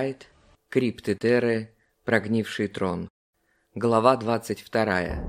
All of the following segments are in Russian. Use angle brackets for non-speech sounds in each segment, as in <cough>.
Прайд, Крипты Терры, Прогнивший трон. Глава 22.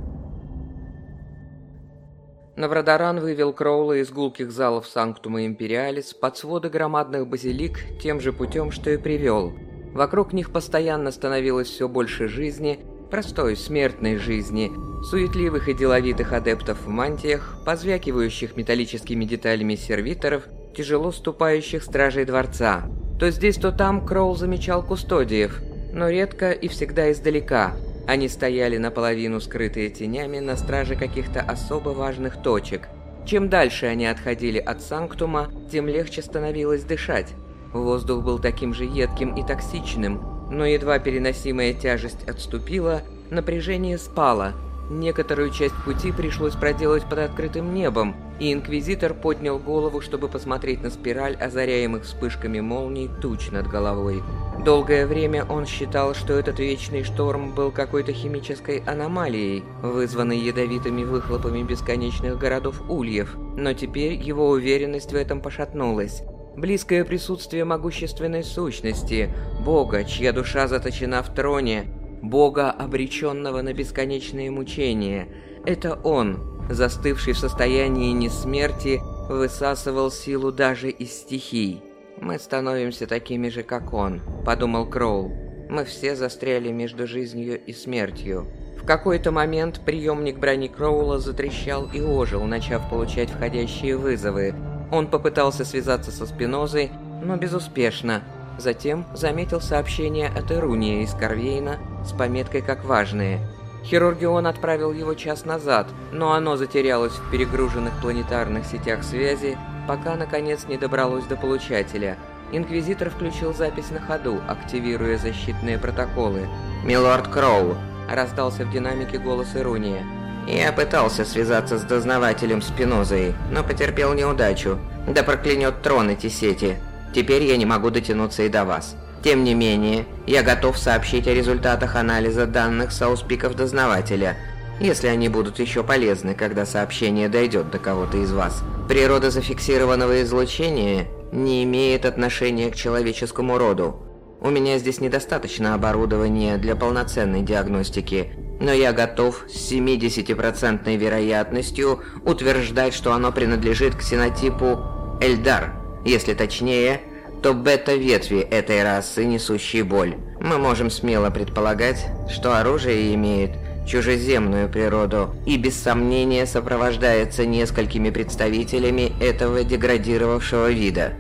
Наврадаран вывел Кроула из гулких залов Санктума Империалис под своды громадных базилик тем же путем, что и привел. Вокруг них постоянно становилось все больше жизни, простой смертной жизни, суетливых и деловитых адептов в мантиях, позвякивающих металлическими деталями сервиторов, тяжело ступающих стражей дворца. То здесь, то там Кроул замечал кустодиев, но редко и всегда издалека. Они стояли наполовину скрытые тенями на страже каких-то особо важных точек. Чем дальше они отходили от Санктума, тем легче становилось дышать. Воздух был таким же едким и токсичным, но едва переносимая тяжесть отступила, напряжение спало. Некоторую часть пути пришлось проделать под открытым небом, и Инквизитор поднял голову, чтобы посмотреть на спираль озаряемых вспышками молний туч над головой. Долгое время он считал, что этот вечный шторм был какой-то химической аномалией, вызванной ядовитыми выхлопами бесконечных городов ульев, но теперь его уверенность в этом пошатнулась. Близкое присутствие могущественной сущности, Бога, чья душа заточена в троне, Бога, обреченного на бесконечные мучения. Это Он, застывший в состоянии несмерти, высасывал силу даже из стихий. «Мы становимся такими же, как Он», — подумал Кроул. «Мы все застряли между жизнью и смертью». В какой-то момент приемник брони Кроула затрещал и ожил, начав получать входящие вызовы, он попытался связаться со Спинозой, но безуспешно. Затем заметил сообщение от Ируния из Корвейна с пометкой как важные. Хирургион отправил его час назад, но оно затерялось в перегруженных планетарных сетях связи, пока наконец не добралось до получателя. Инквизитор включил запись на ходу, активируя защитные протоколы. «Милорд Кроу!» – раздался в динамике голос Ируния. Я пытался связаться с дознавателем Спинозой, но потерпел неудачу. Да проклянет трон эти сети. Теперь я не могу дотянуться и до вас. Тем не менее, я готов сообщить о результатах анализа данных сауспиков дознавателя, если они будут еще полезны, когда сообщение дойдет до кого-то из вас. Природа зафиксированного излучения не имеет отношения к человеческому роду. У меня здесь недостаточно оборудования для полноценной диагностики, но я готов с 70% вероятностью утверждать, что оно принадлежит к синотипу Эльдар, если точнее, то бета-ветви этой расы, несущей боль. Мы можем смело предполагать, что оружие имеет чужеземную природу и без сомнения сопровождается несколькими представителями этого деградировавшего вида.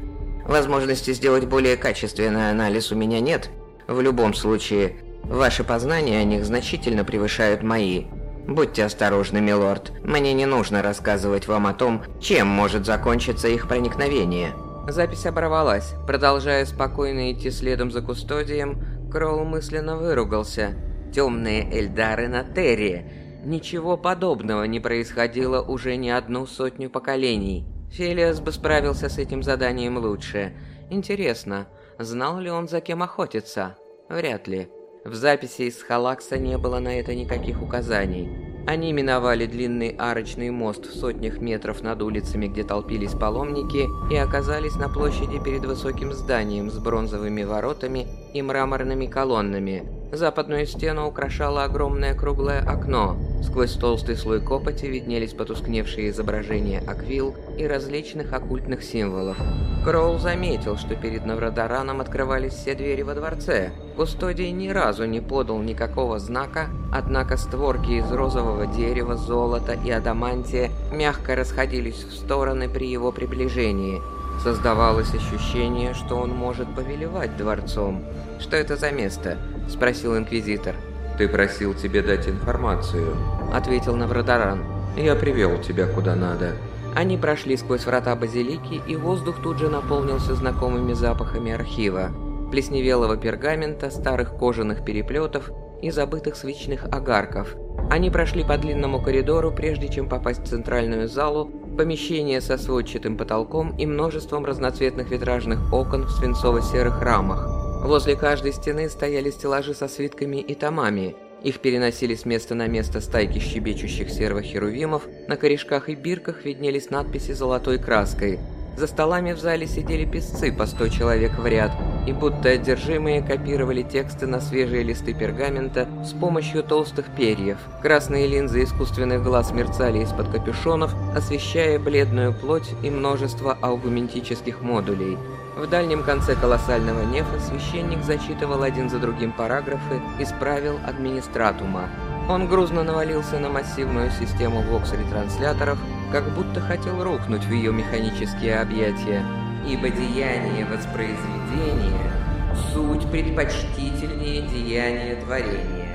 Возможности сделать более качественный анализ у меня нет. В любом случае, Ваши познания о них значительно превышают мои. Будьте осторожны, милорд. Мне не нужно рассказывать вам о том, чем может закончиться их проникновение. Запись оборвалась. Продолжая спокойно идти следом за кустодием, Кролл мысленно выругался. Темные Эльдары на Терри. Ничего подобного не происходило уже не одну сотню поколений. Фелиас бы справился с этим заданием лучше. Интересно, знал ли он, за кем охотиться? Вряд ли. В записи из Халакса не было на это никаких указаний. Они миновали длинный арочный мост в сотнях метров над улицами, где толпились паломники, и оказались на площади перед высоким зданием с бронзовыми воротами и мраморными колоннами. Западную стену украшало огромное круглое окно. Сквозь толстый слой копоти виднелись потускневшие изображения аквил и различных оккультных символов. Кроул заметил, что перед Наврадараном открывались все двери во дворце. Кустодий ни разу не подал никакого знака, однако створки из розового дерева, золота и адамантия мягко расходились в стороны при его приближении – Создавалось ощущение, что он может повелевать дворцом. «Что это за место?» – спросил Инквизитор. «Ты просил тебе дать информацию», – ответил Наврадаран. «Я привел тебя куда надо». Они прошли сквозь врата базилики, и воздух тут же наполнился знакомыми запахами архива. Плесневелого пергамента, старых кожаных переплетов и забытых свечных огарков. Они прошли по длинному коридору, прежде чем попасть в центральную залу, Помещение со сводчатым потолком и множеством разноцветных витражных окон в свинцово-серых рамах. Возле каждой стены стояли стеллажи со свитками и томами. Их переносили с места на место стайки щебечущих сервохерувимов, на корешках и бирках виднелись надписи золотой краской. За столами в зале сидели песцы по сто человек в ряд, и будто одержимые копировали тексты на свежие листы пергамента с помощью толстых перьев. Красные линзы искусственных глаз мерцали из-под капюшонов, освещая бледную плоть и множество аугументических модулей. В дальнем конце колоссального нефа священник зачитывал один за другим параграфы из правил администратума. Он грузно навалился на массивную систему вокс-ретрансляторов, как будто хотел рухнуть в ее механические объятия. Ибо деяние воспроизведения – суть предпочтительнее деяния творения.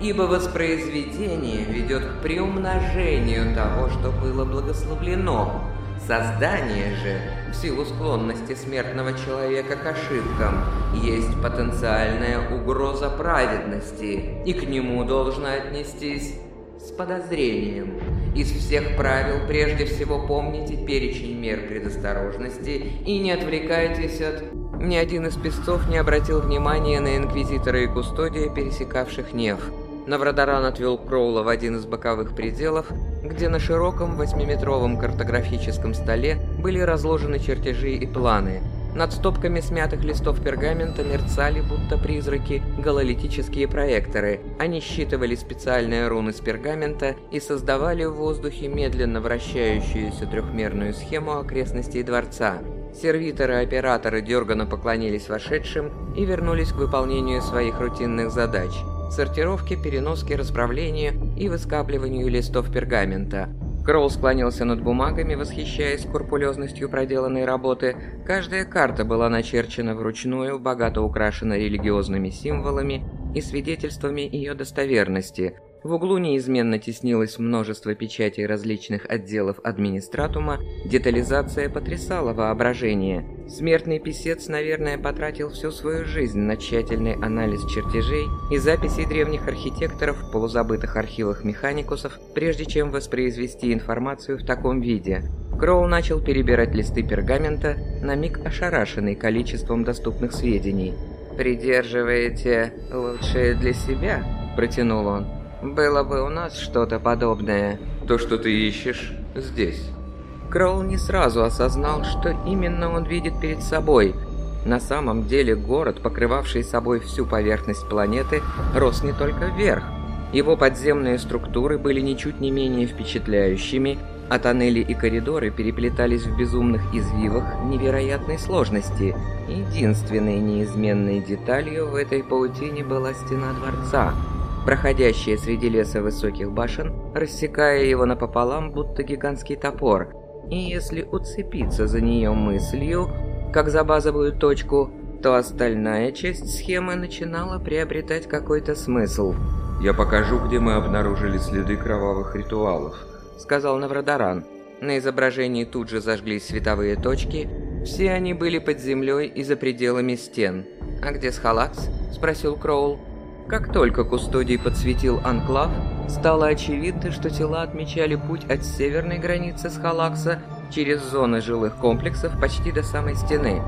Ибо воспроизведение ведет к приумножению того, что было благословлено. Создание же, в силу склонности смертного человека к ошибкам, есть потенциальная угроза праведности, и к нему должно отнестись с подозрением. Из всех правил прежде всего помните перечень мер предосторожности и не отвлекайтесь от... Ни один из песцов не обратил внимания на инквизитора и кустодия, пересекавших Нев. Наврадаран отвел Кроула в один из боковых пределов, где на широком восьмиметровом картографическом столе были разложены чертежи и планы – над стопками смятых листов пергамента мерцали, будто призраки, гололитические проекторы. Они считывали специальные руны с пергамента и создавали в воздухе медленно вращающуюся трехмерную схему окрестностей дворца. Сервиторы-операторы дерганно поклонились вошедшим и вернулись к выполнению своих рутинных задач – сортировке, переноске, расправлению и выскабливанию листов пергамента – Кроул склонился над бумагами, восхищаясь скрупулезностью проделанной работы. Каждая карта была начерчена вручную, богато украшена религиозными символами и свидетельствами ее достоверности – в углу неизменно теснилось множество печатей различных отделов администратума, детализация потрясала воображение. Смертный писец, наверное, потратил всю свою жизнь на тщательный анализ чертежей и записей древних архитекторов в полузабытых архивах механикусов, прежде чем воспроизвести информацию в таком виде. Кроу начал перебирать листы пергамента, на миг ошарашенный количеством доступных сведений. «Придерживаете лучшее для себя?» – протянул он. Было бы у нас что-то подобное. То, что ты ищешь, здесь. Кроул не сразу осознал, что именно он видит перед собой. На самом деле город, покрывавший собой всю поверхность планеты, рос не только вверх. Его подземные структуры были ничуть не менее впечатляющими, а тоннели и коридоры переплетались в безумных извивах невероятной сложности. Единственной неизменной деталью в этой паутине была стена дворца – проходящая среди леса высоких башен, рассекая его напополам, будто гигантский топор. И если уцепиться за нее мыслью, как за базовую точку, то остальная часть схемы начинала приобретать какой-то смысл. «Я покажу, где мы обнаружили следы кровавых ритуалов», — сказал Наврадаран. На изображении тут же зажглись световые точки, все они были под землей и за пределами стен. «А где Схалакс?» — спросил Кроул. Как только Кустодий подсветил анклав, стало очевидно, что тела отмечали путь от северной границы Схалакса через зоны жилых комплексов почти до самой стены.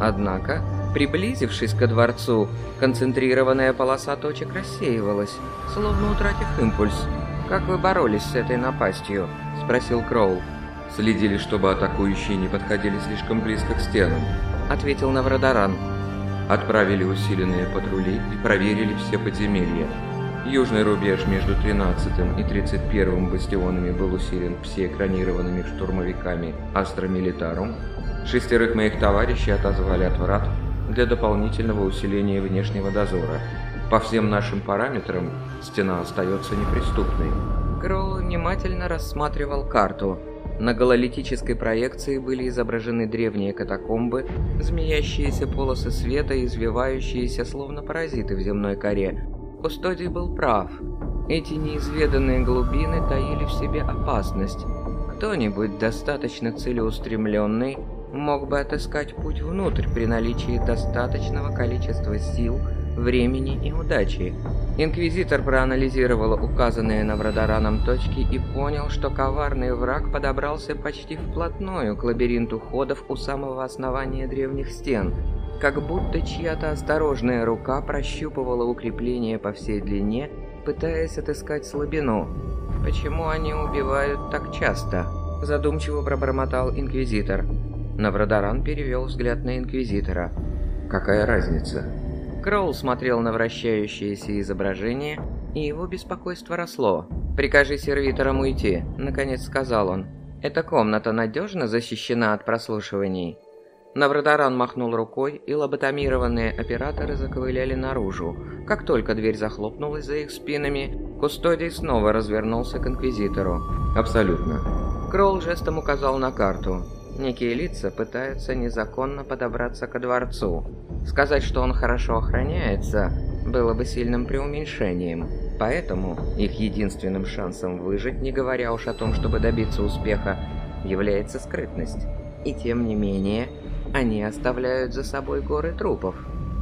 Однако, приблизившись ко дворцу, концентрированная полоса точек рассеивалась, словно утратив импульс. «Как вы боролись с этой напастью?» – спросил Кроул. «Следили, чтобы атакующие не подходили слишком близко к стенам», – ответил Наврадаран. Отправили усиленные патрули и проверили все подземелья. Южный рубеж между 13 и 31 бастионами был усилен псиэкранированными штурмовиками Астра Милитарум. Шестерых моих товарищей отозвали от врат для дополнительного усиления внешнего дозора. По всем нашим параметрам стена остается неприступной. Кроу внимательно рассматривал карту. На гололитической проекции были изображены древние катакомбы, змеящиеся полосы света, извивающиеся словно паразиты в земной коре. Кустодий был прав. Эти неизведанные глубины таили в себе опасность. Кто-нибудь достаточно целеустремленный мог бы отыскать путь внутрь при наличии достаточного количества сил, времени и удачи. Инквизитор проанализировал указанные Наврадараном точки и понял, что коварный враг подобрался почти вплотную к лабиринту ходов у самого основания древних стен, как будто чья-то осторожная рука прощупывала укрепление по всей длине, пытаясь отыскать слабину. «Почему они убивают так часто?» – задумчиво пробормотал Инквизитор. Наврадаран перевел взгляд на Инквизитора. «Какая разница?» Кроул смотрел на вращающееся изображение, и его беспокойство росло. «Прикажи сервиторам уйти», — наконец сказал он. «Эта комната надежно защищена от прослушиваний?» Наврадаран махнул рукой, и лоботомированные операторы заковыляли наружу. Как только дверь захлопнулась за их спинами, Кустодий снова развернулся к Инквизитору. «Абсолютно». Кролл жестом указал на карту. Некие лица пытаются незаконно подобраться ко дворцу. Сказать, что он хорошо охраняется, было бы сильным преуменьшением. Поэтому их единственным шансом выжить, не говоря уж о том, чтобы добиться успеха, является скрытность. И тем не менее, они оставляют за собой горы трупов.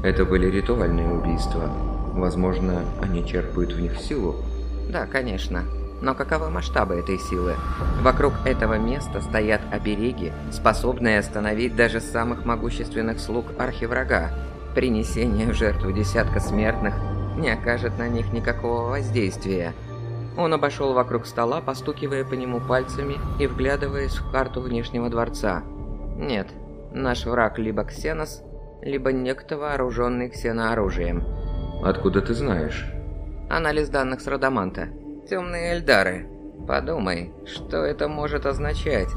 Это были ритуальные убийства. Возможно, они черпают в них силу? Да, конечно. Но каковы масштабы этой силы? Вокруг этого места стоят обереги, способные остановить даже самых могущественных слуг архиврага. Принесение в жертву десятка смертных не окажет на них никакого воздействия. Он обошел вокруг стола, постукивая по нему пальцами и вглядываясь в карту внешнего дворца. Нет, наш враг либо Ксенос, либо некто вооруженный ксенооружием. Откуда ты знаешь? Анализ данных с Родоманта. Темные Эльдары. Подумай, что это может означать?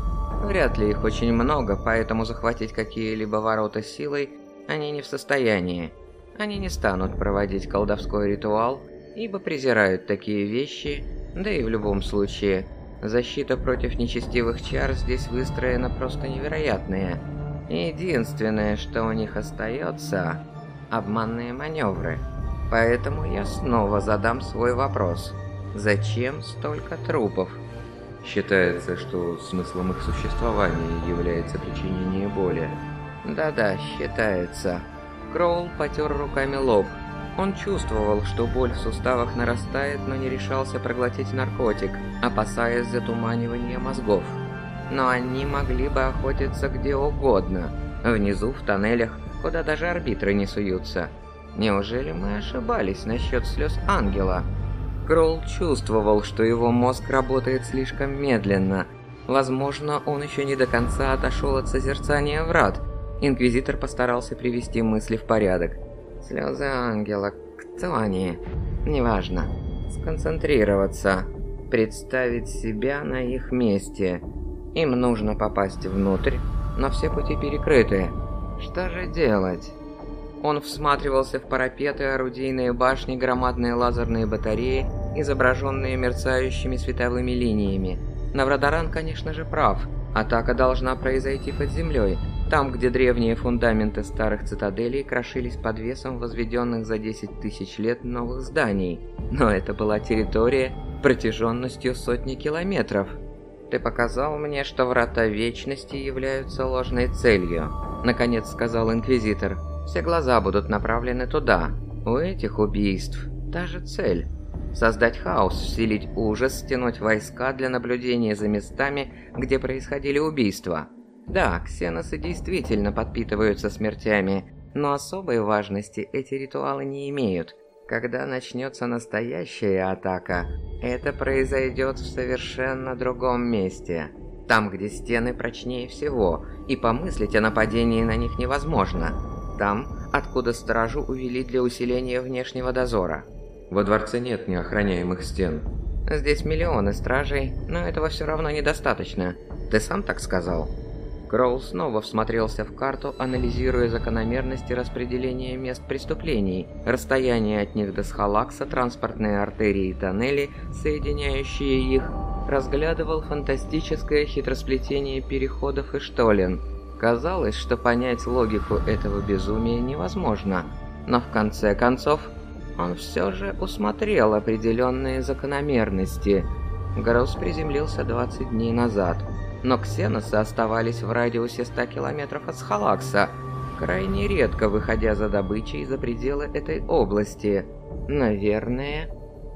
Вряд ли их очень много, поэтому захватить какие-либо ворота силой они не в состоянии. Они не станут проводить колдовской ритуал, ибо презирают такие вещи, да и в любом случае, защита против нечестивых чар здесь выстроена просто невероятная. Единственное, что у них остается – обманные маневры. Поэтому я снова задам свой вопрос. Зачем столько трупов? Считается, что смыслом их существования является причинение боли. Да-да, считается. Кроул потер руками лоб. Он чувствовал, что боль в суставах нарастает, но не решался проглотить наркотик, опасаясь затуманивания мозгов. Но они могли бы охотиться где угодно. Внизу, в тоннелях, куда даже арбитры не суются. Неужели мы ошибались насчет слез ангела? Кролл чувствовал, что его мозг работает слишком медленно. Возможно, он еще не до конца отошел от созерцания врат. Инквизитор постарался привести мысли в порядок. Слезы ангела, кто они? Неважно. Сконцентрироваться. Представить себя на их месте. Им нужно попасть внутрь, но все пути перекрыты. Что же делать? Он всматривался в парапеты, орудийные башни, громадные лазерные батареи, изображенные мерцающими световыми линиями. Наврадаран, конечно же, прав. Атака должна произойти под землей, там, где древние фундаменты старых цитаделей крошились под весом возведенных за 10 тысяч лет новых зданий. Но это была территория протяженностью сотни километров. «Ты показал мне, что Врата Вечности являются ложной целью», — наконец сказал Инквизитор. Все глаза будут направлены туда. У этих убийств та же цель. Создать хаос, вселить ужас, стянуть войска для наблюдения за местами, где происходили убийства. Да, ксеносы действительно подпитываются смертями, но особой важности эти ритуалы не имеют. Когда начнется настоящая атака, это произойдет в совершенно другом месте. Там, где стены прочнее всего, и помыслить о нападении на них невозможно там, откуда стражу увели для усиления внешнего дозора. Во дворце нет неохраняемых стен. Здесь миллионы стражей, но этого все равно недостаточно. Ты сам так сказал. Кроул снова всмотрелся в карту, анализируя закономерности распределения мест преступлений, расстояние от них до Схалакса, транспортные артерии и тоннели, соединяющие их, разглядывал фантастическое хитросплетение переходов и штолен – Казалось, что понять логику этого безумия невозможно, но в конце концов он все же усмотрел определенные закономерности. Гроус приземлился 20 дней назад, но ксеносы оставались в радиусе 100 километров от Схалакса, крайне редко выходя за добычей за пределы этой области. Наверное,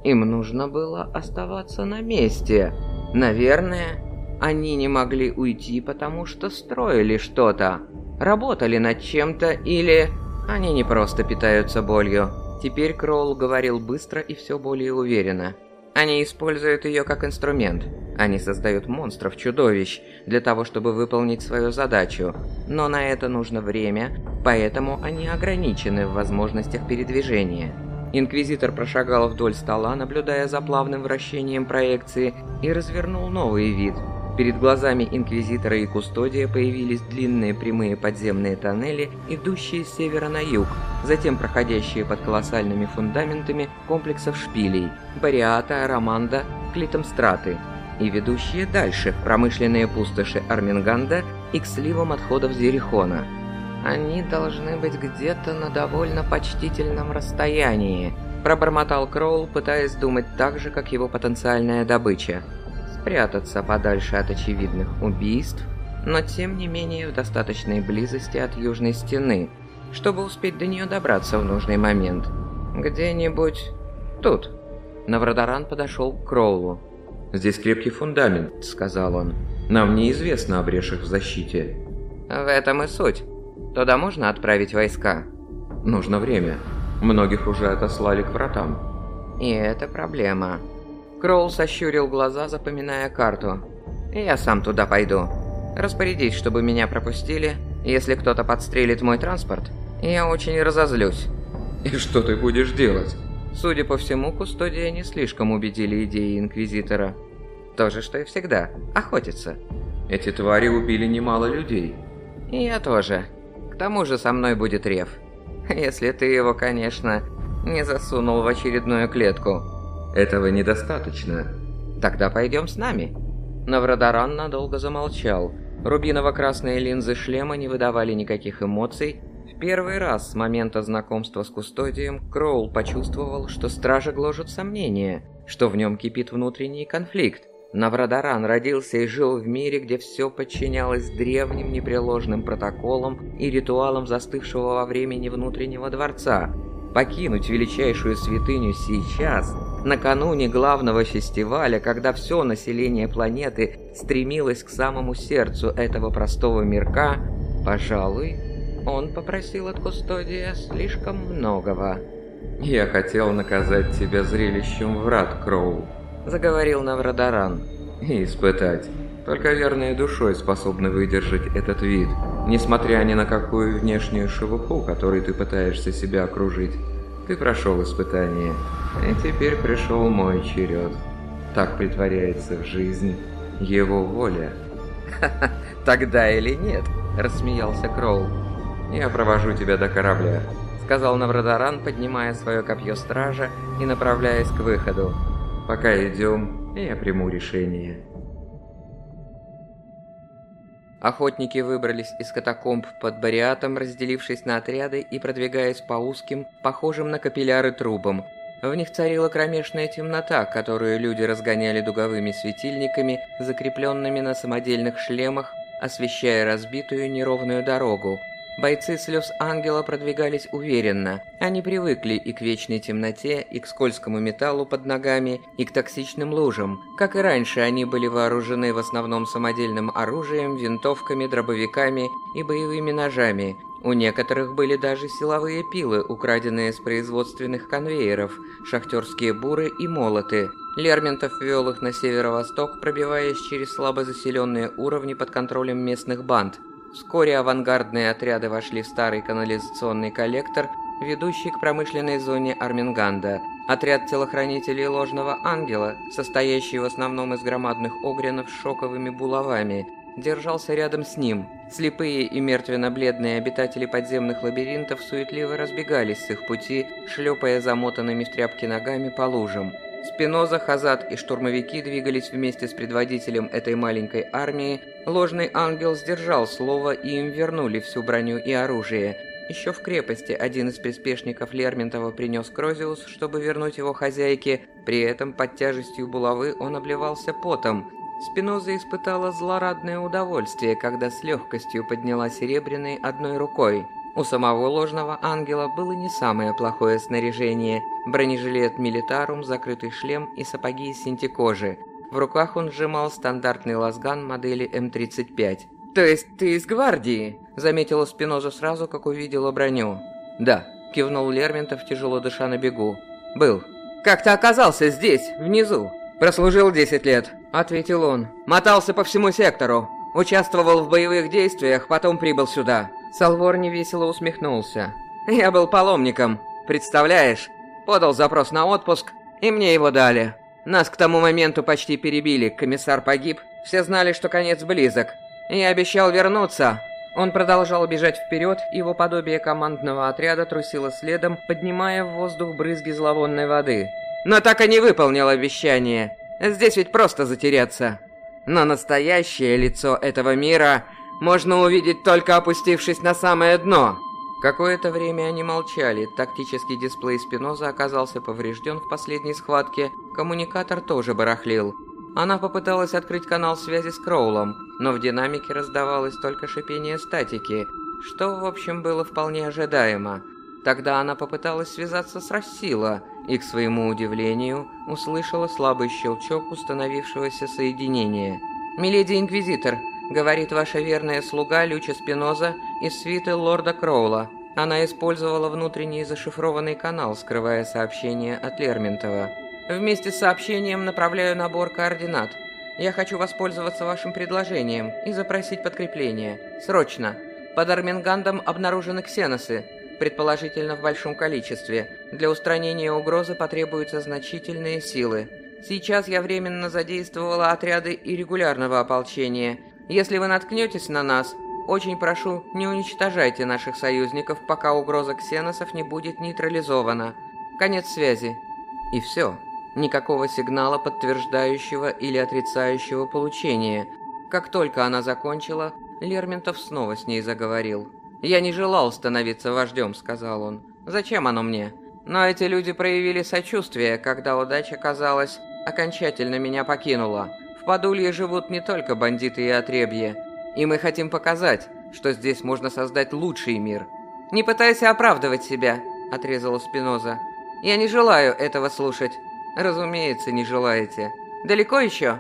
им нужно было оставаться на месте. Наверное, они не могли уйти, потому что строили что-то, работали над чем-то или... Они не просто питаются болью. Теперь Кроул говорил быстро и все более уверенно. Они используют ее как инструмент. Они создают монстров-чудовищ для того, чтобы выполнить свою задачу. Но на это нужно время, поэтому они ограничены в возможностях передвижения. Инквизитор прошагал вдоль стола, наблюдая за плавным вращением проекции, и развернул новый вид. Перед глазами Инквизитора и Кустодия появились длинные прямые подземные тоннели, идущие с севера на юг, затем проходящие под колоссальными фундаментами комплексов шпилей – Бариата, Романда, Клитомстраты, и ведущие дальше в промышленные пустоши Арминганда и к сливам отходов Зерихона – они должны быть где-то на довольно почтительном расстоянии, пробормотал Кроул, пытаясь думать так же, как его потенциальная добыча. Спрятаться подальше от очевидных убийств, но тем не менее в достаточной близости от южной стены, чтобы успеть до нее добраться в нужный момент. Где-нибудь тут. Наврадаран подошел к Кроулу. «Здесь крепкий фундамент», — сказал он. «Нам неизвестно о брешах в защите». «В этом и суть. Туда можно отправить войска? Нужно время. Многих уже отослали к вратам. И это проблема. Кроул сощурил глаза, запоминая карту. Я сам туда пойду. Распорядись, чтобы меня пропустили. Если кто-то подстрелит мой транспорт, я очень разозлюсь. И что ты будешь делать? Судя по всему, Кустодия не слишком убедили идеи Инквизитора. То же, что и всегда. Охотиться. Эти твари убили немало людей. Я тоже. К тому же со мной будет Рев. Если ты его, конечно, не засунул в очередную клетку. Этого недостаточно. Тогда пойдем с нами. Наврадаран надолго замолчал. Рубиново-красные линзы шлема не выдавали никаких эмоций. В первый раз с момента знакомства с Кустодием Кроул почувствовал, что стража гложет сомнения, что в нем кипит внутренний конфликт. Наврадаран родился и жил в мире, где все подчинялось древним непреложным протоколам и ритуалам застывшего во времени внутреннего дворца. Покинуть величайшую святыню сейчас, накануне главного фестиваля, когда все население планеты стремилось к самому сердцу этого простого мирка, пожалуй, он попросил от Кустодия слишком многого. «Я хотел наказать тебя зрелищем врат, Кроу», заговорил Наврадаран. «И испытать. Только верные душой способны выдержать этот вид, несмотря ни на какую внешнюю шелуху, которой ты пытаешься себя окружить. Ты прошел испытание, и теперь пришел мой черед. Так притворяется в жизнь его воля». «Ха-ха, <laughs> тогда или нет?» – рассмеялся Кроул. «Я провожу тебя до корабля», – сказал Наврадаран, поднимая свое копье стража и направляясь к выходу. Пока идем, я приму решение. Охотники выбрались из катакомб под бариатом, разделившись на отряды и продвигаясь по узким, похожим на капилляры трубам. В них царила кромешная темнота, которую люди разгоняли дуговыми светильниками, закрепленными на самодельных шлемах, освещая разбитую неровную дорогу. Бойцы слез ангела продвигались уверенно. Они привыкли и к вечной темноте, и к скользкому металлу под ногами, и к токсичным лужам. Как и раньше, они были вооружены в основном самодельным оружием, винтовками, дробовиками и боевыми ножами. У некоторых были даже силовые пилы, украденные с производственных конвейеров, шахтерские буры и молоты. Лерментов вел их на северо-восток, пробиваясь через слабо заселенные уровни под контролем местных банд. Вскоре авангардные отряды вошли в старый канализационный коллектор, ведущий к промышленной зоне Арминганда. Отряд телохранителей Ложного Ангела, состоящий в основном из громадных огренов с шоковыми булавами, держался рядом с ним. Слепые и мертвенно-бледные обитатели подземных лабиринтов суетливо разбегались с их пути, шлепая замотанными в тряпки ногами по лужам. Спиноза, Хазат и штурмовики двигались вместе с предводителем этой маленькой армии. Ложный ангел сдержал слово, и им вернули всю броню и оружие. Еще в крепости один из приспешников Лермонтова принес Крозиус, чтобы вернуть его хозяйке. При этом под тяжестью булавы он обливался потом. Спиноза испытала злорадное удовольствие, когда с легкостью подняла серебряный одной рукой. У самого ложного ангела было не самое плохое снаряжение. Бронежилет Милитарум, закрытый шлем и сапоги из синтекожи. В руках он сжимал стандартный лазган модели М35. «То есть ты из гвардии?» – заметила Спиноза сразу, как увидела броню. «Да», – кивнул Лерментов, тяжело дыша на бегу. «Был». «Как ты оказался здесь, внизу?» «Прослужил 10 лет», — ответил он. «Мотался по всему сектору. Участвовал в боевых действиях, потом прибыл сюда». Салвор невесело усмехнулся. «Я был паломником, представляешь? Подал запрос на отпуск, и мне его дали. Нас к тому моменту почти перебили, комиссар погиб, все знали, что конец близок. Я обещал вернуться, он продолжал бежать вперед, его подобие командного отряда трусило следом, поднимая в воздух брызги зловонной воды. Но так и не выполнил обещание. Здесь ведь просто затеряться. Но настоящее лицо этого мира можно увидеть только опустившись на самое дно. Какое-то время они молчали. Тактический дисплей Спиноза оказался поврежден в последней схватке. Коммуникатор тоже барахлил. Она попыталась открыть канал связи с Кроулом, но в динамике раздавалось только шипение статики, что, в общем, было вполне ожидаемо. Тогда она попыталась связаться с Рассила и, к своему удивлению, услышала слабый щелчок установившегося соединения. «Миледи Инквизитор», — говорит ваша верная слуга Люча Спиноза из свиты лорда Кроула. Она использовала внутренний зашифрованный канал, скрывая сообщение от Лерментова. Вместе с сообщением направляю набор координат. Я хочу воспользоваться вашим предложением и запросить подкрепление. Срочно. Под Армингандом обнаружены ксеносы, предположительно в большом количестве. Для устранения угрозы потребуются значительные силы. Сейчас я временно задействовала отряды и регулярного ополчения. Если вы наткнетесь на нас, очень прошу, не уничтожайте наших союзников, пока угроза ксеносов не будет нейтрализована. Конец связи. И все. Никакого сигнала, подтверждающего или отрицающего получения. Как только она закончила, Лерментов снова с ней заговорил. «Я не желал становиться вождем», — сказал он. «Зачем оно мне? Но эти люди проявили сочувствие, когда удача, казалось, окончательно меня покинула. Подулье живут не только бандиты и отребье. И мы хотим показать, что здесь можно создать лучший мир». «Не пытайся оправдывать себя», — отрезала Спиноза. «Я не желаю этого слушать. Разумеется, не желаете. Далеко еще?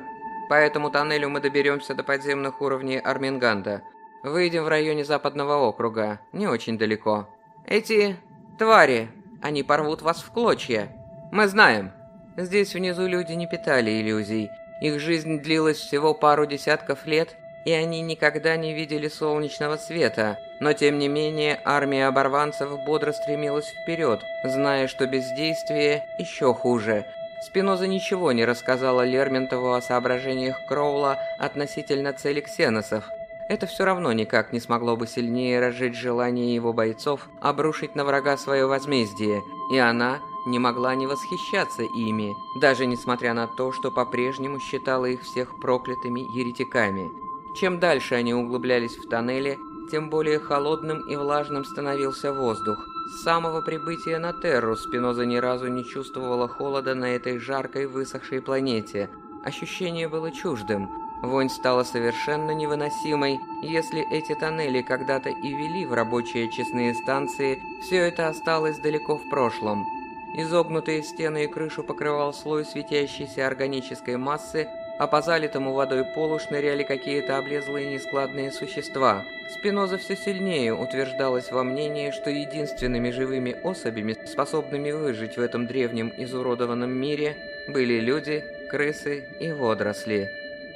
По этому тоннелю мы доберемся до подземных уровней Арминганда. Выйдем в районе западного округа. Не очень далеко. Эти твари, они порвут вас в клочья. Мы знаем. Здесь внизу люди не питали иллюзий. Их жизнь длилась всего пару десятков лет, и они никогда не видели солнечного света. Но тем не менее, армия оборванцев бодро стремилась вперед, зная, что бездействие еще хуже – Спиноза ничего не рассказала Лерментову о соображениях Кроула относительно цели ксеносов. Это все равно никак не смогло бы сильнее разжечь желание его бойцов обрушить на врага свое возмездие, и она не могла не восхищаться ими, даже несмотря на то, что по-прежнему считала их всех проклятыми еретиками. Чем дальше они углублялись в тоннели, тем более холодным и влажным становился воздух, с самого прибытия на Терру Спиноза ни разу не чувствовала холода на этой жаркой высохшей планете. Ощущение было чуждым. Вонь стала совершенно невыносимой. Если эти тоннели когда-то и вели в рабочие очистные станции, все это осталось далеко в прошлом. Изогнутые стены и крышу покрывал слой светящейся органической массы, а по залитому водой полу шныряли какие-то облезлые нескладные существа. Спиноза все сильнее утверждалась во мнении, что единственными живыми особями, способными выжить в этом древнем изуродованном мире, были люди, крысы и водоросли.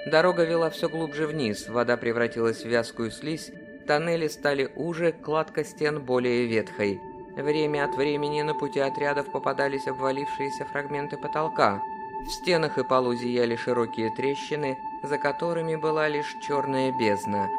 Дорога вела все глубже вниз, вода превратилась в вязкую слизь, тоннели стали уже, кладка стен более ветхой. Время от времени на пути отрядов попадались обвалившиеся фрагменты потолка, в стенах и полу зияли широкие трещины, за которыми была лишь черная бездна.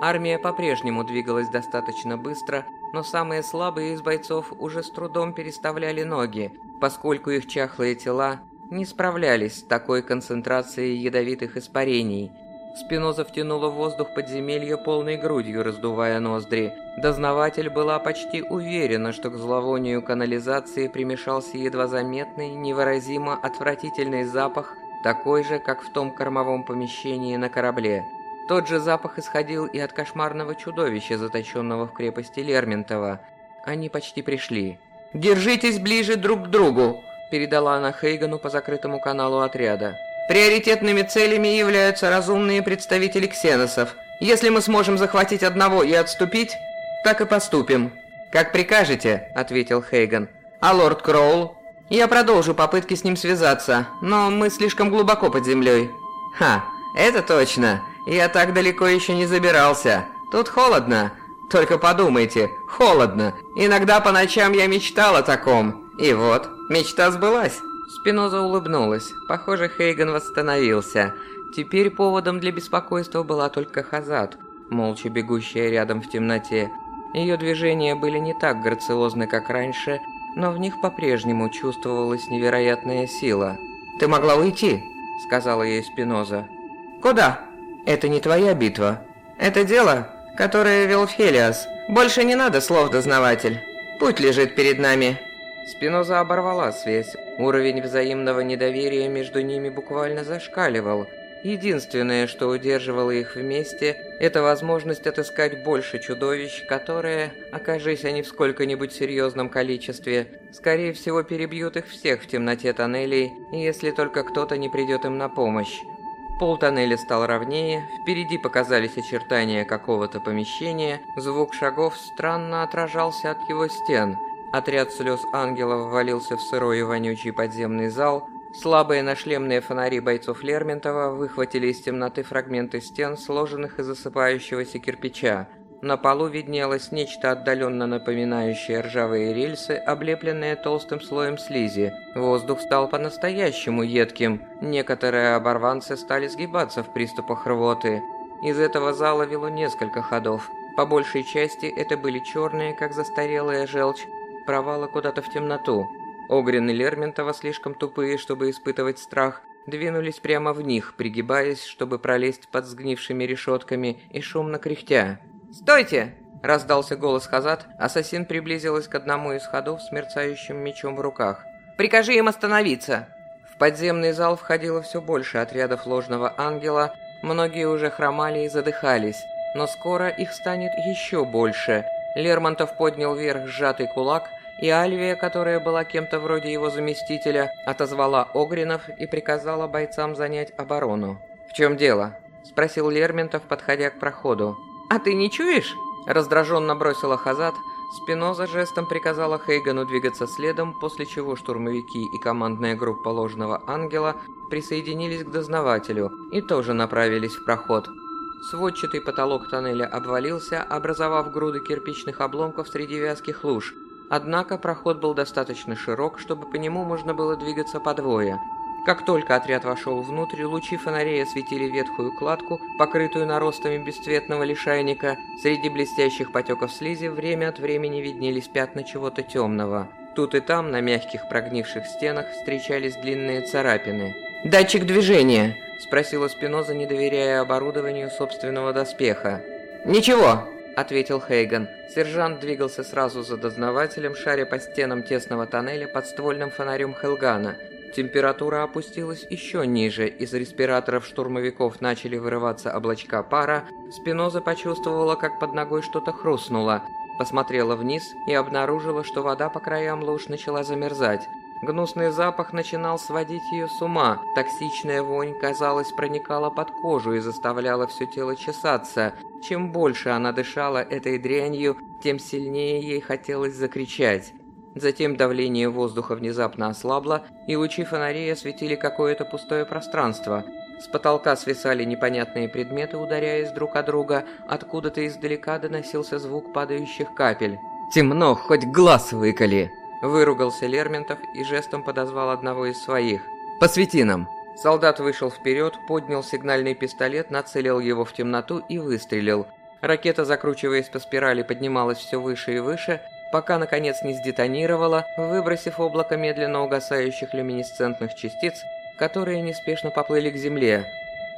Армия по-прежнему двигалась достаточно быстро, но самые слабые из бойцов уже с трудом переставляли ноги, поскольку их чахлые тела не справлялись с такой концентрацией ядовитых испарений – Спиноза втянула воздух подземелья полной грудью, раздувая ноздри. Дознаватель была почти уверена, что к зловонию канализации примешался едва заметный, невыразимо отвратительный запах, такой же, как в том кормовом помещении на корабле. Тот же запах исходил и от кошмарного чудовища, заточенного в крепости Лерментова. Они почти пришли. «Держитесь ближе друг к другу!» – передала она Хейгану по закрытому каналу отряда. Приоритетными целями являются разумные представители ксеносов. Если мы сможем захватить одного и отступить, так и поступим. Как прикажете, ответил Хейган. А лорд Кроул? Я продолжу попытки с ним связаться, но мы слишком глубоко под землей. Ха, это точно. Я так далеко еще не забирался. Тут холодно. Только подумайте, холодно. Иногда по ночам я мечтал о таком. И вот, мечта сбылась. Спиноза улыбнулась. Похоже, Хейган восстановился. Теперь поводом для беспокойства была только Хазат, молча бегущая рядом в темноте. Ее движения были не так грациозны, как раньше, но в них по-прежнему чувствовалась невероятная сила. «Ты могла уйти», — сказала ей Спиноза. «Куда? Это не твоя битва. Это дело, которое вел Фелиас. Больше не надо слов, дознаватель. Путь лежит перед нами». Спиноза оборвала связь. Уровень взаимного недоверия между ними буквально зашкаливал — Единственное, что удерживало их вместе, это возможность отыскать больше чудовищ, которые, окажись они в сколько-нибудь серьезном количестве, скорее всего перебьют их всех в темноте тоннелей, если только кто-то не придет им на помощь. Пол тоннеля стал ровнее, впереди показались очертания какого-то помещения, звук шагов странно отражался от его стен. Отряд слез ангелов ввалился в сырой и вонючий подземный зал, Слабые нашлемные фонари бойцов Лермонтова выхватили из темноты фрагменты стен, сложенных из засыпающегося кирпича. На полу виднелось нечто отдаленно напоминающее ржавые рельсы, облепленные толстым слоем слизи. Воздух стал по-настоящему едким. Некоторые оборванцы стали сгибаться в приступах рвоты. Из этого зала вело несколько ходов. По большей части это были черные, как застарелая желчь, провалы куда-то в темноту. Огрин и Лермонтова, слишком тупые, чтобы испытывать страх, двинулись прямо в них, пригибаясь, чтобы пролезть под сгнившими решетками и шумно кряхтя. «Стойте!» – раздался голос Хазат. Ассасин приблизилась к одному из ходов с мерцающим мечом в руках. «Прикажи им остановиться!» В подземный зал входило все больше отрядов ложного ангела, многие уже хромали и задыхались, но скоро их станет еще больше. Лермонтов поднял вверх сжатый кулак – и Альвия, которая была кем-то вроде его заместителя, отозвала Огринов и приказала бойцам занять оборону. «В чем дело?» – спросил Лерментов, подходя к проходу. «А ты не чуешь?» – раздраженно бросила Хазат. Спиноза жестом приказала Хейгану двигаться следом, после чего штурмовики и командная группа ложного ангела присоединились к дознавателю и тоже направились в проход. Сводчатый потолок тоннеля обвалился, образовав груды кирпичных обломков среди вязких луж – Однако проход был достаточно широк, чтобы по нему можно было двигаться по двое. Как только отряд вошел внутрь, лучи фонарей осветили ветхую кладку, покрытую наростами бесцветного лишайника. Среди блестящих потеков слизи время от времени виднелись пятна чего-то темного. Тут и там, на мягких прогнивших стенах, встречались длинные царапины. «Датчик движения!» – спросила Спиноза, не доверяя оборудованию собственного доспеха. «Ничего!» — ответил Хейган. Сержант двигался сразу за дознавателем, шаря по стенам тесного тоннеля под ствольным фонарем Хелгана. Температура опустилась еще ниже, из респираторов штурмовиков начали вырываться облачка пара. Спиноза почувствовала, как под ногой что-то хрустнуло. Посмотрела вниз и обнаружила, что вода по краям луж начала замерзать. Гнусный запах начинал сводить ее с ума. Токсичная вонь, казалось, проникала под кожу и заставляла все тело чесаться. Чем больше она дышала этой дрянью, тем сильнее ей хотелось закричать. Затем давление воздуха внезапно ослабло, и лучи фонарей осветили какое-то пустое пространство. С потолка свисали непонятные предметы, ударяясь друг о друга. Откуда-то издалека доносился звук падающих капель. «Темно, хоть глаз выколи!» Выругался Лерментов и жестом подозвал одного из своих. «Посвети нам!» Солдат вышел вперед, поднял сигнальный пистолет, нацелил его в темноту и выстрелил. Ракета, закручиваясь по спирали, поднималась все выше и выше, пока наконец не сдетонировала, выбросив облако медленно угасающих люминесцентных частиц, которые неспешно поплыли к земле.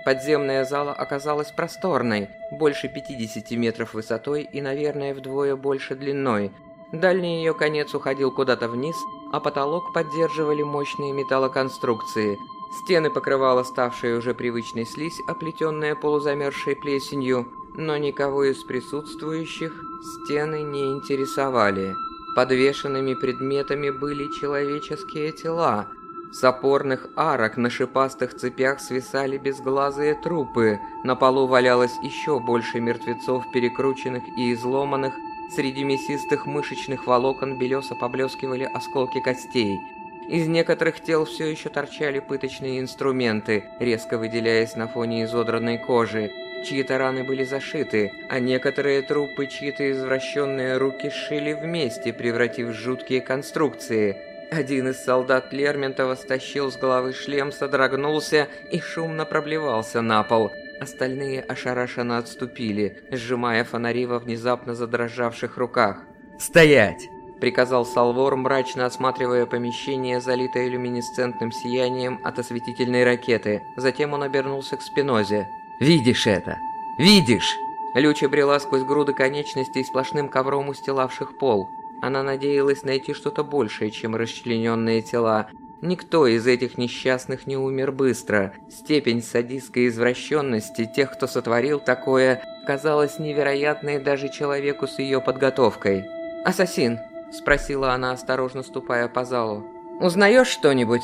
Подземная зала оказалась просторной, больше 50 метров высотой и, наверное, вдвое больше длиной – Дальний ее конец уходил куда-то вниз, а потолок поддерживали мощные металлоконструкции. Стены покрывала ставшая уже привычной слизь, оплетенная полузамерзшей плесенью, но никого из присутствующих стены не интересовали. Подвешенными предметами были человеческие тела. С опорных арок на шипастых цепях свисали безглазые трупы. На полу валялось еще больше мертвецов, перекрученных и изломанных, Среди мясистых мышечных волокон белесо поблескивали осколки костей. Из некоторых тел все еще торчали пыточные инструменты, резко выделяясь на фоне изодранной кожи. Чьи-то раны были зашиты, а некоторые трупы чьи-то извращенные руки сшили вместе, превратив в жуткие конструкции. Один из солдат Лермонтова стащил с головы шлем, содрогнулся и шумно проблевался на пол. Остальные ошарашенно отступили, сжимая фонари во внезапно задрожавших руках. «Стоять!» — приказал Салвор, мрачно осматривая помещение, залитое люминесцентным сиянием от осветительной ракеты. Затем он обернулся к Спинозе. «Видишь это? Видишь?» Люча брела сквозь груды конечностей сплошным ковром устилавших пол. Она надеялась найти что-то большее, чем расчлененные тела. Никто из этих несчастных не умер быстро. Степень садистской извращенности тех, кто сотворил такое, казалась невероятной даже человеку с ее подготовкой. «Ассасин!» – спросила она, осторожно ступая по залу. «Узнаешь что-нибудь?»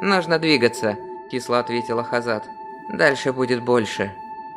«Нужно двигаться», – кисло ответила Хазат. «Дальше будет больше».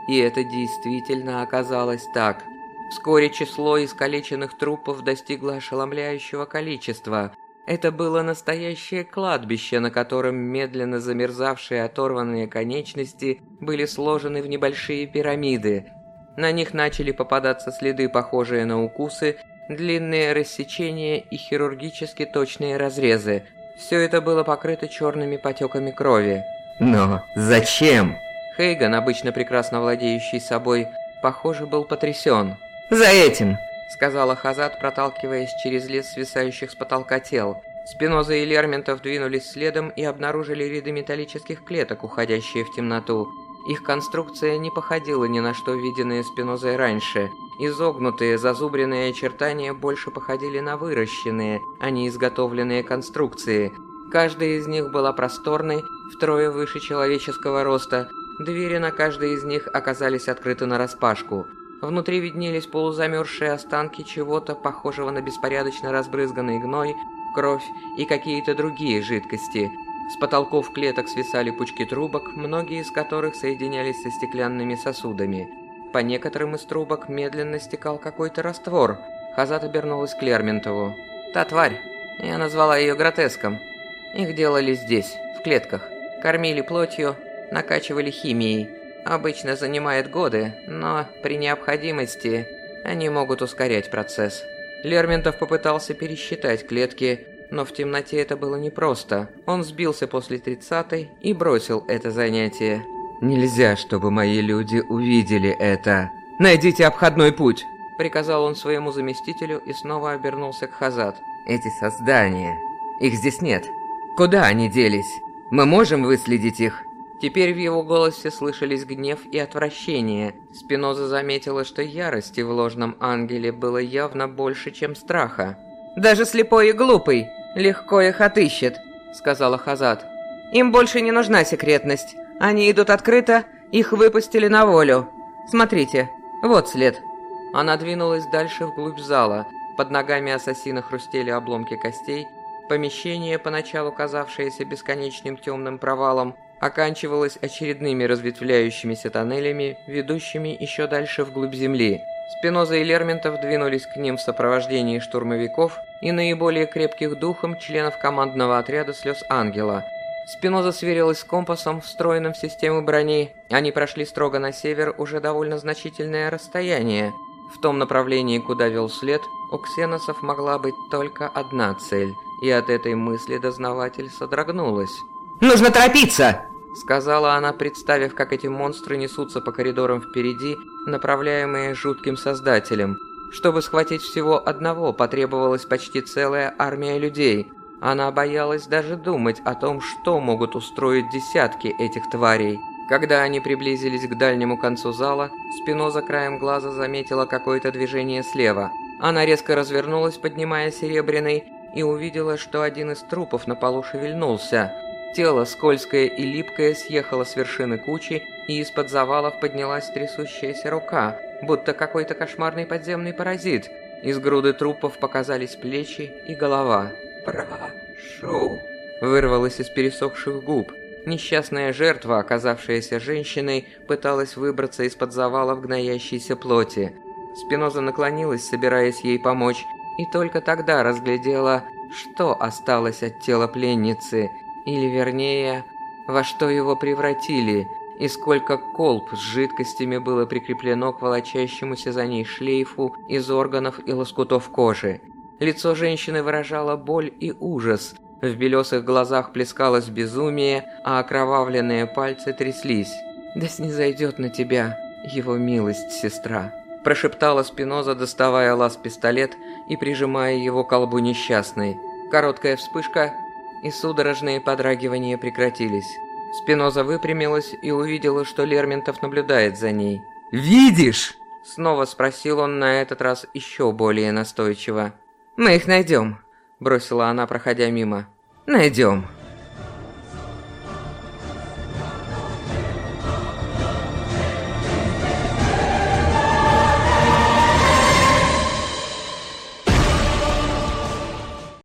И это действительно оказалось так. Вскоре число искалеченных трупов достигло ошеломляющего количества. Это было настоящее кладбище, на котором медленно замерзавшие оторванные конечности были сложены в небольшие пирамиды. На них начали попадаться следы, похожие на укусы, длинные рассечения и хирургически точные разрезы. Все это было покрыто черными потеками крови. «Но зачем?» Хейган, обычно прекрасно владеющий собой, похоже, был потрясен. «За этим!» — сказала Хазат, проталкиваясь через лес свисающих с потолка тел. Спиноза и Лерментов двинулись следом и обнаружили ряды металлических клеток, уходящие в темноту. Их конструкция не походила ни на что виденное Спинозой раньше. Изогнутые, зазубренные очертания больше походили на выращенные, а не изготовленные конструкции. Каждая из них была просторной, втрое выше человеческого роста. Двери на каждой из них оказались открыты нараспашку. Внутри виднелись полузамерзшие останки чего-то, похожего на беспорядочно разбрызганный гной, кровь и какие-то другие жидкости – с потолков клеток свисали пучки трубок, многие из которых соединялись со стеклянными сосудами. По некоторым из трубок медленно стекал какой-то раствор. Хазат обернулась к Лерментову. «Та тварь. Я назвала ее гротеском. Их делали здесь, в клетках. Кормили плотью, накачивали химией. Обычно занимает годы, но при необходимости они могут ускорять процесс». Лерментов попытался пересчитать клетки, но в темноте это было непросто. Он сбился после тридцатой и бросил это занятие. «Нельзя, чтобы мои люди увидели это. Найдите обходной путь!» Приказал он своему заместителю и снова обернулся к Хазат. «Эти создания. Их здесь нет. Куда они делись? Мы можем выследить их?» Теперь в его голосе слышались гнев и отвращение. Спиноза заметила, что ярости в ложном ангеле было явно больше, чем страха. «Даже слепой и глупый легко их отыщет», — сказала Хазат. «Им больше не нужна секретность. Они идут открыто, их выпустили на волю. Смотрите, вот след». Она двинулась дальше вглубь зала. Под ногами ассасина хрустели обломки костей. Помещение, поначалу казавшееся бесконечным темным провалом, оканчивалось очередными разветвляющимися тоннелями, ведущими еще дальше вглубь земли. Спиноза и Лерментов двинулись к ним в сопровождении штурмовиков и наиболее крепких духом членов командного отряда «Слез Ангела». Спиноза сверилась с компасом, встроенным в систему брони. Они прошли строго на север уже довольно значительное расстояние. В том направлении, куда вел след, у ксеносов могла быть только одна цель, и от этой мысли дознаватель содрогнулась. «Нужно торопиться!» Сказала она, представив, как эти монстры несутся по коридорам впереди, направляемые жутким создателем. Чтобы схватить всего одного, потребовалась почти целая армия людей. Она боялась даже думать о том, что могут устроить десятки этих тварей. Когда они приблизились к дальнему концу зала, Спиноза краем глаза заметила какое-то движение слева. Она резко развернулась, поднимая серебряный, и увидела, что один из трупов на полу шевельнулся. Тело, скользкое и липкое, съехало с вершины кучи, и из-под завалов поднялась трясущаяся рука, будто какой-то кошмарный подземный паразит. Из груды трупов показались плечи и голова. «Прошу!» Вырвалось из пересохших губ. Несчастная жертва, оказавшаяся женщиной, пыталась выбраться из-под завалов гноящейся плоти. Спиноза наклонилась, собираясь ей помочь, и только тогда разглядела, что осталось от тела пленницы, или вернее, во что его превратили, и сколько колб с жидкостями было прикреплено к волочащемуся за ней шлейфу из органов и лоскутов кожи. Лицо женщины выражало боль и ужас, в белесых глазах плескалось безумие, а окровавленные пальцы тряслись. «Да снизойдет на тебя его милость, сестра», – прошептала Спиноза, доставая лаз-пистолет и прижимая его к колбу несчастной. Короткая вспышка, и судорожные подрагивания прекратились. Спиноза выпрямилась и увидела, что Лерментов наблюдает за ней. «Видишь?» Снова спросил он на этот раз еще более настойчиво. «Мы их найдем», – бросила она, проходя мимо. «Найдем».